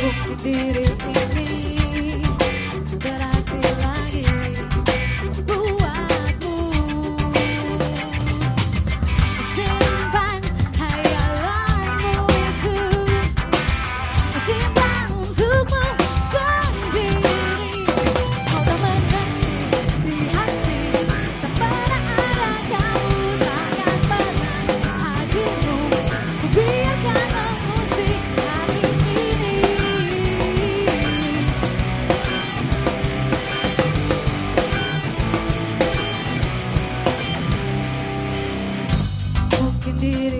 did it, did it. Mungkin diri